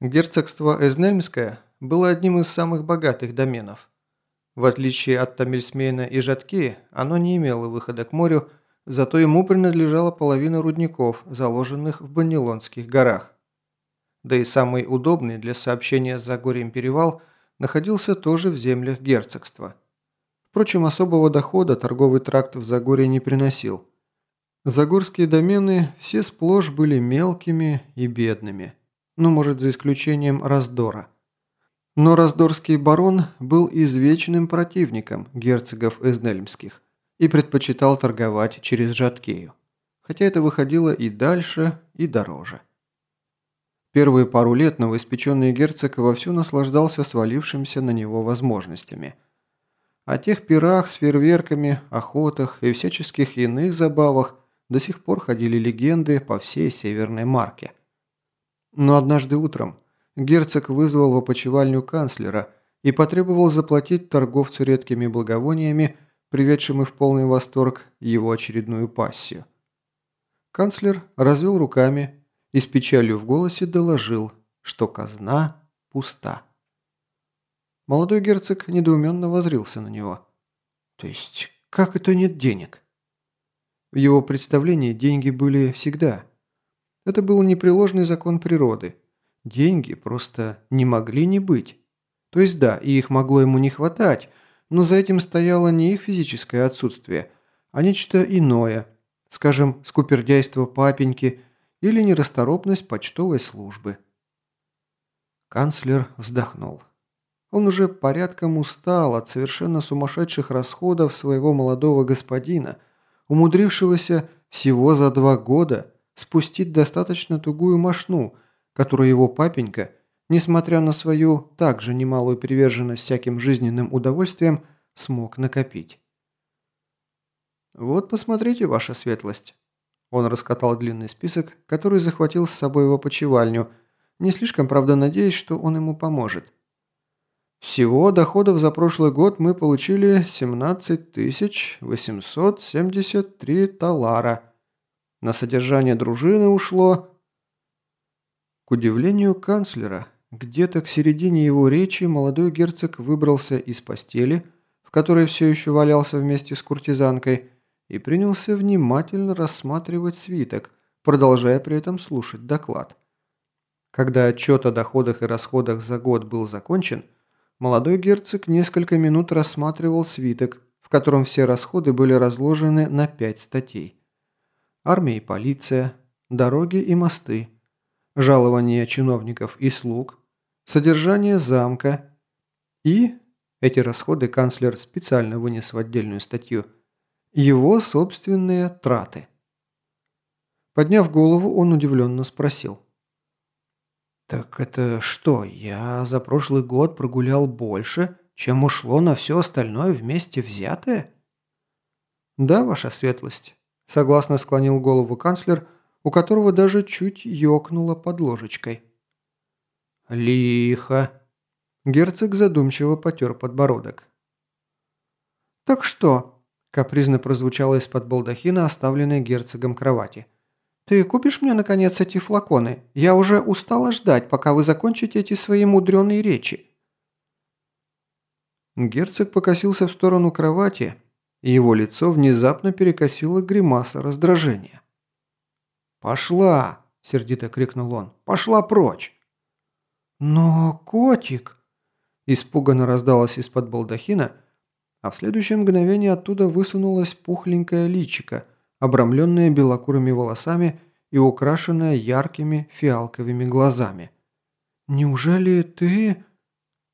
Герцогство Эзнельмское было одним из самых богатых доменов. В отличие от Тамильсмейна и Жатки, оно не имело выхода к морю, зато ему принадлежала половина рудников, заложенных в Баннилонских горах. Да и самый удобный для сообщения с Загорьем перевал находился тоже в землях герцогства. Впрочем, особого дохода торговый тракт в Загорье не приносил. Загорские домены все сплошь были мелкими и бедными – ну, может, за исключением Раздора. Но Раздорский барон был извечным противником герцогов Эзнельмских и предпочитал торговать через Жаткею, хотя это выходило и дальше, и дороже. Первые пару лет новоиспеченный герцог вовсю наслаждался свалившимся на него возможностями. О тех пирах с фейерверками, охотах и всяческих иных забавах до сих пор ходили легенды по всей Северной Марке. Но однажды утром герцог вызвал в опочивальню канцлера и потребовал заплатить торговцу редкими благовониями, приведшему в полный восторг его очередную пассию. Канцлер развел руками и с печалью в голосе доложил, что казна пуста. Молодой герцог недоуменно возрился на него. «То есть, как это нет денег?» В его представлении деньги были всегда – это был непреложный закон природы. Деньги просто не могли не быть. То есть да, и их могло ему не хватать, но за этим стояло не их физическое отсутствие, а нечто иное, скажем, скупердяйство папеньки или нерасторопность почтовой службы. Канцлер вздохнул. Он уже порядком устал от совершенно сумасшедших расходов своего молодого господина, умудрившегося всего за два года – спустить достаточно тугую мошну, которую его папенька, несмотря на свою также немалую приверженность всяким жизненным удовольствиям, смог накопить. «Вот посмотрите, ваша светлость». Он раскатал длинный список, который захватил с собой в опочивальню, не слишком, правда, надеясь, что он ему поможет. Всего доходов за прошлый год мы получили 17 873 талара – на содержание дружины ушло... К удивлению канцлера, где-то к середине его речи молодой герцог выбрался из постели, в которой все еще валялся вместе с куртизанкой, и принялся внимательно рассматривать свиток, продолжая при этом слушать доклад. Когда отчет о доходах и расходах за год был закончен, молодой герцог несколько минут рассматривал свиток, в котором все расходы были разложены на пять статей армия и полиция, дороги и мосты, жалования чиновников и слуг, содержание замка и, эти расходы канцлер специально вынес в отдельную статью, его собственные траты. Подняв голову, он удивленно спросил. «Так это что, я за прошлый год прогулял больше, чем ушло на все остальное вместе взятое?» «Да, ваша светлость. Согласно склонил голову канцлер, у которого даже чуть ёкнуло под ложечкой. «Лихо!» Герцог задумчиво потер подбородок. «Так что?» – капризно прозвучало из-под балдахина, оставленной герцогом кровати. «Ты купишь мне, наконец, эти флаконы? Я уже устала ждать, пока вы закончите эти свои мудреные речи». Герцог покосился в сторону кровати, и его лицо внезапно перекосило гримаса раздражения. «Пошла!» – сердито крикнул он. «Пошла прочь!» «Но, котик!» – испуганно раздалось из-под балдахина, а в следующее мгновение оттуда высунулась пухленькая личика, обрамленная белокурыми волосами и украшенная яркими фиалковыми глазами. «Неужели ты...»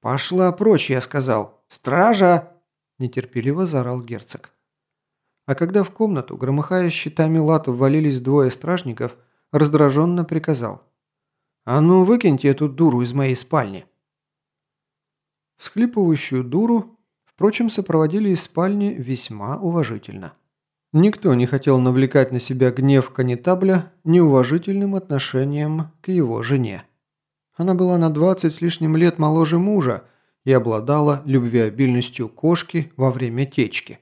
«Пошла прочь, я сказал! Стража!» – нетерпеливо заорал герцог. А когда в комнату, громыхая щитами лат, ввалились двое стражников, раздраженно приказал. «А ну, выкиньте эту дуру из моей спальни!» Всхлипывающую дуру, впрочем, сопроводили из спальни весьма уважительно. Никто не хотел навлекать на себя гнев канитабля неуважительным отношением к его жене. Она была на 20 с лишним лет моложе мужа, и обладала любвеобильностью кошки во время течки.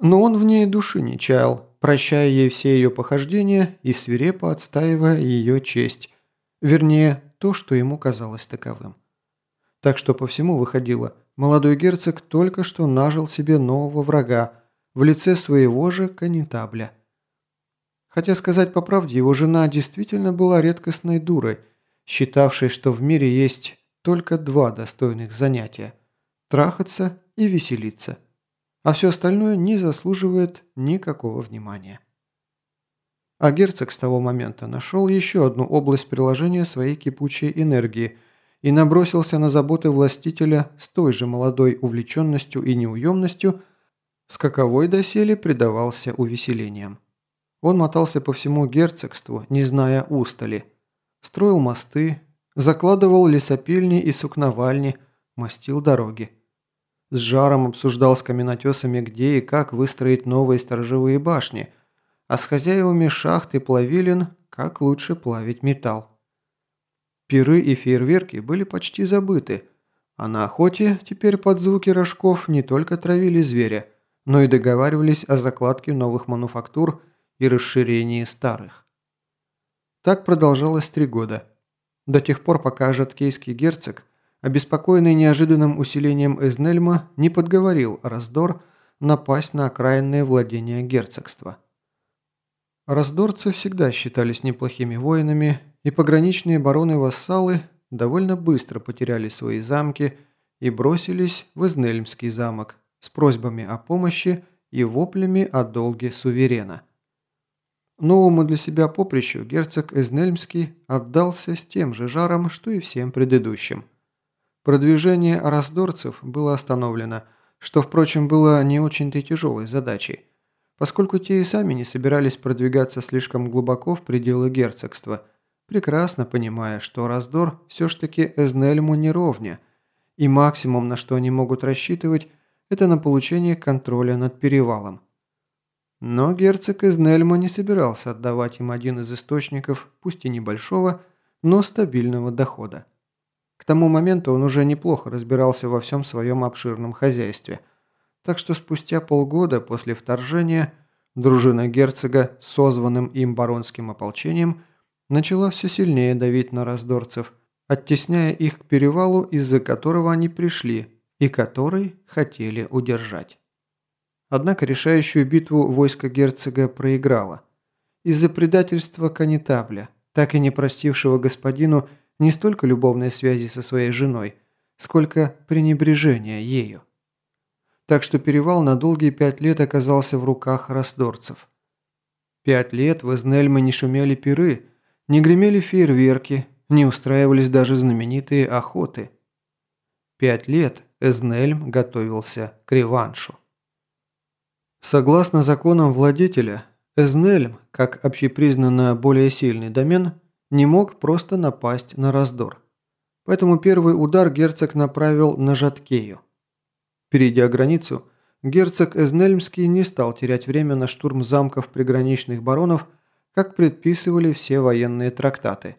Но он в ней души не чаял, прощая ей все ее похождения и свирепо отстаивая ее честь, Вернее, то, что ему казалось таковым. Так что по всему выходило, молодой герцог только что нажил себе нового врага в лице своего же канитабля. Хотя сказать по правде, его жена действительно была редкостной дурой, считавшей, что в мире есть только два достойных занятия – трахаться и веселиться, а все остальное не заслуживает никакого внимания. А герцог с того момента нашел еще одну область приложения своей кипучей энергии и набросился на заботы властителя с той же молодой увлеченностью и неуемностью, с каковой доселе предавался увеселениям. Он мотался по всему герцогству, не зная устали, строил мосты, закладывал лесопильни и сукновальни, мастил дороги. С жаром обсуждал с каменотесами, где и как выстроить новые сторожевые башни – а с хозяевами шахт и плавилин, как лучше плавить металл. Пиры и фейерверки были почти забыты, а на охоте теперь под звуки рожков не только травили зверя, но и договаривались о закладке новых мануфактур и расширении старых. Так продолжалось три года. До тех пор, пока жаткейский герцог, обеспокоенный неожиданным усилением Эзнельма, не подговорил Раздор напасть на окраинные владения герцогства. Раздорцы всегда считались неплохими воинами, и пограничные бароны-вассалы довольно быстро потеряли свои замки и бросились в Изнельмский замок с просьбами о помощи и воплями о долге суверена. Новому для себя поприщу герцог Эзнельмский отдался с тем же жаром, что и всем предыдущим. Продвижение раздорцев было остановлено, что, впрочем, было не очень-то тяжелой задачей – поскольку те и сами не собирались продвигаться слишком глубоко в пределы герцогства, прекрасно понимая, что раздор все ж таки Эзнельму не ровня, и максимум, на что они могут рассчитывать, это на получение контроля над перевалом. Но герцог Эзнельма не собирался отдавать им один из источников, пусть и небольшого, но стабильного дохода. К тому моменту он уже неплохо разбирался во всем своем обширном хозяйстве – так что спустя полгода после вторжения дружина герцога созванным им баронским ополчением начала все сильнее давить на раздорцев, оттесняя их к перевалу, из-за которого они пришли и который хотели удержать. Однако решающую битву войско герцога проиграло. Из-за предательства канитабля, так и не простившего господину не столько любовной связи со своей женой, сколько пренебрежения ею так что перевал на долгие пять лет оказался в руках раздорцев. Пять лет в Эзнельме не шумели пиры, не гремели фейерверки, не устраивались даже знаменитые охоты. Пять лет Эзнельм готовился к реваншу. Согласно законам владетеля, Эзнельм, как общепризнанно более сильный домен, не мог просто напасть на раздор. Поэтому первый удар герцог направил на Жаткею. Перейдя границу, герцог Эзнельмский не стал терять время на штурм замков приграничных баронов, как предписывали все военные трактаты.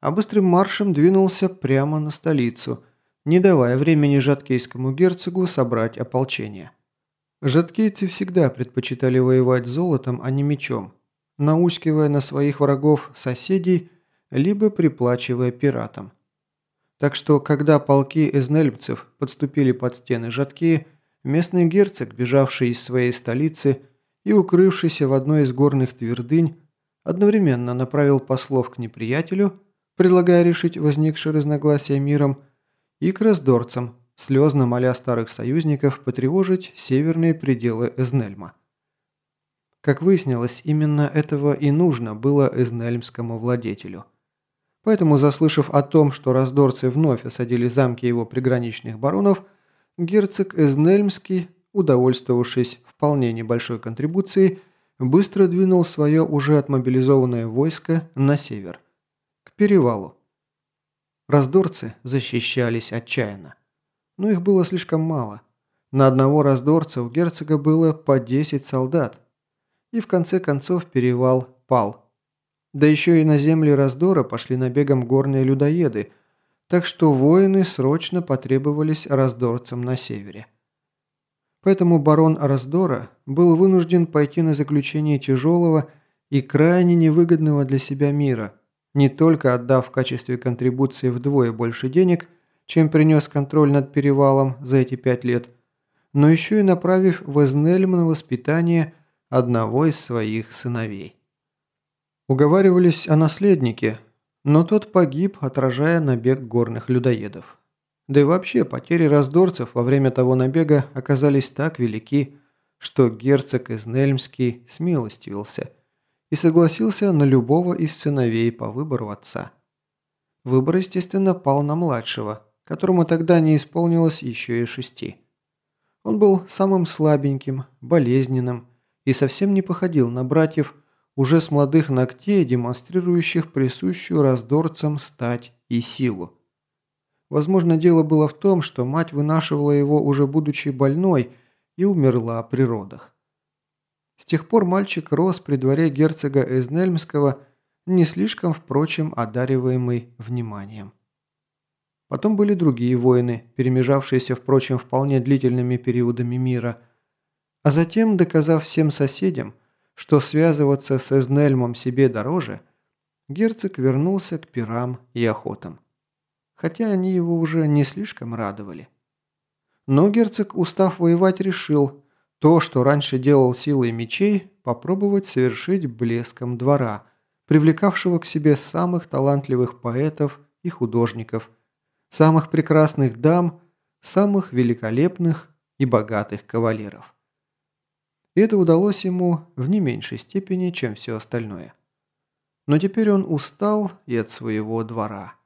А быстрым маршем двинулся прямо на столицу, не давая времени жаткейскому герцогу собрать ополчение. Жаткейцы всегда предпочитали воевать золотом, а не мечом, наускивая на своих врагов соседей, либо приплачивая пиратам. Так что, когда полки эзнельмцев подступили под стены Жатки, местный герцог, бежавший из своей столицы и укрывшийся в одной из горных твердынь, одновременно направил послов к неприятелю, предлагая решить возникшие разногласия миром, и к раздорцам, слезно моля старых союзников потревожить северные пределы Эзнельма. Как выяснилось, именно этого и нужно было эзнельмскому владетелю – Поэтому, заслышав о том, что раздорцы вновь осадили замки его приграничных баронов, герцог Эзнельмский, удовольствовавшись вполне небольшой контрибуцией, быстро двинул свое уже отмобилизованное войско на север, к перевалу. Раздорцы защищались отчаянно. Но их было слишком мало. На одного раздорца у герцога было по 10 солдат. И в конце концов перевал пал – да еще и на земли раздора пошли набегом горные людоеды, так что воины срочно потребовались раздорцам на севере. Поэтому барон Раздора был вынужден пойти на заключение тяжелого и крайне невыгодного для себя мира, не только отдав в качестве контрибуции вдвое больше денег, чем принес контроль над перевалом за эти пять лет, но еще и направив в Эзнельм на воспитание одного из своих сыновей. Уговаривались о наследнике, но тот погиб, отражая набег горных людоедов. Да и вообще, потери раздорцев во время того набега оказались так велики, что герцог Изнельмский смилостивился и согласился на любого из сыновей по выбору отца. Выбор, естественно, пал на младшего, которому тогда не исполнилось еще и шести. Он был самым слабеньким, болезненным и совсем не походил на братьев, уже с молодых ногтей, демонстрирующих присущую раздорцам стать и силу. Возможно, дело было в том, что мать вынашивала его уже будучи больной и умерла при родах. С тех пор мальчик рос при дворе герцога Эзнельмского, не слишком, впрочем, одариваемый вниманием. Потом были другие войны, перемежавшиеся, впрочем, вполне длительными периодами мира. А затем, доказав всем соседям, что связываться с Эзнельмом себе дороже, герцог вернулся к пирам и охотам. Хотя они его уже не слишком радовали. Но герцог, устав воевать, решил то, что раньше делал силой мечей, попробовать совершить блеском двора, привлекавшего к себе самых талантливых поэтов и художников, самых прекрасных дам, самых великолепных и богатых кавалеров. Это удалось ему в не меньшей степени, чем все остальное. Но теперь он устал и от своего двора.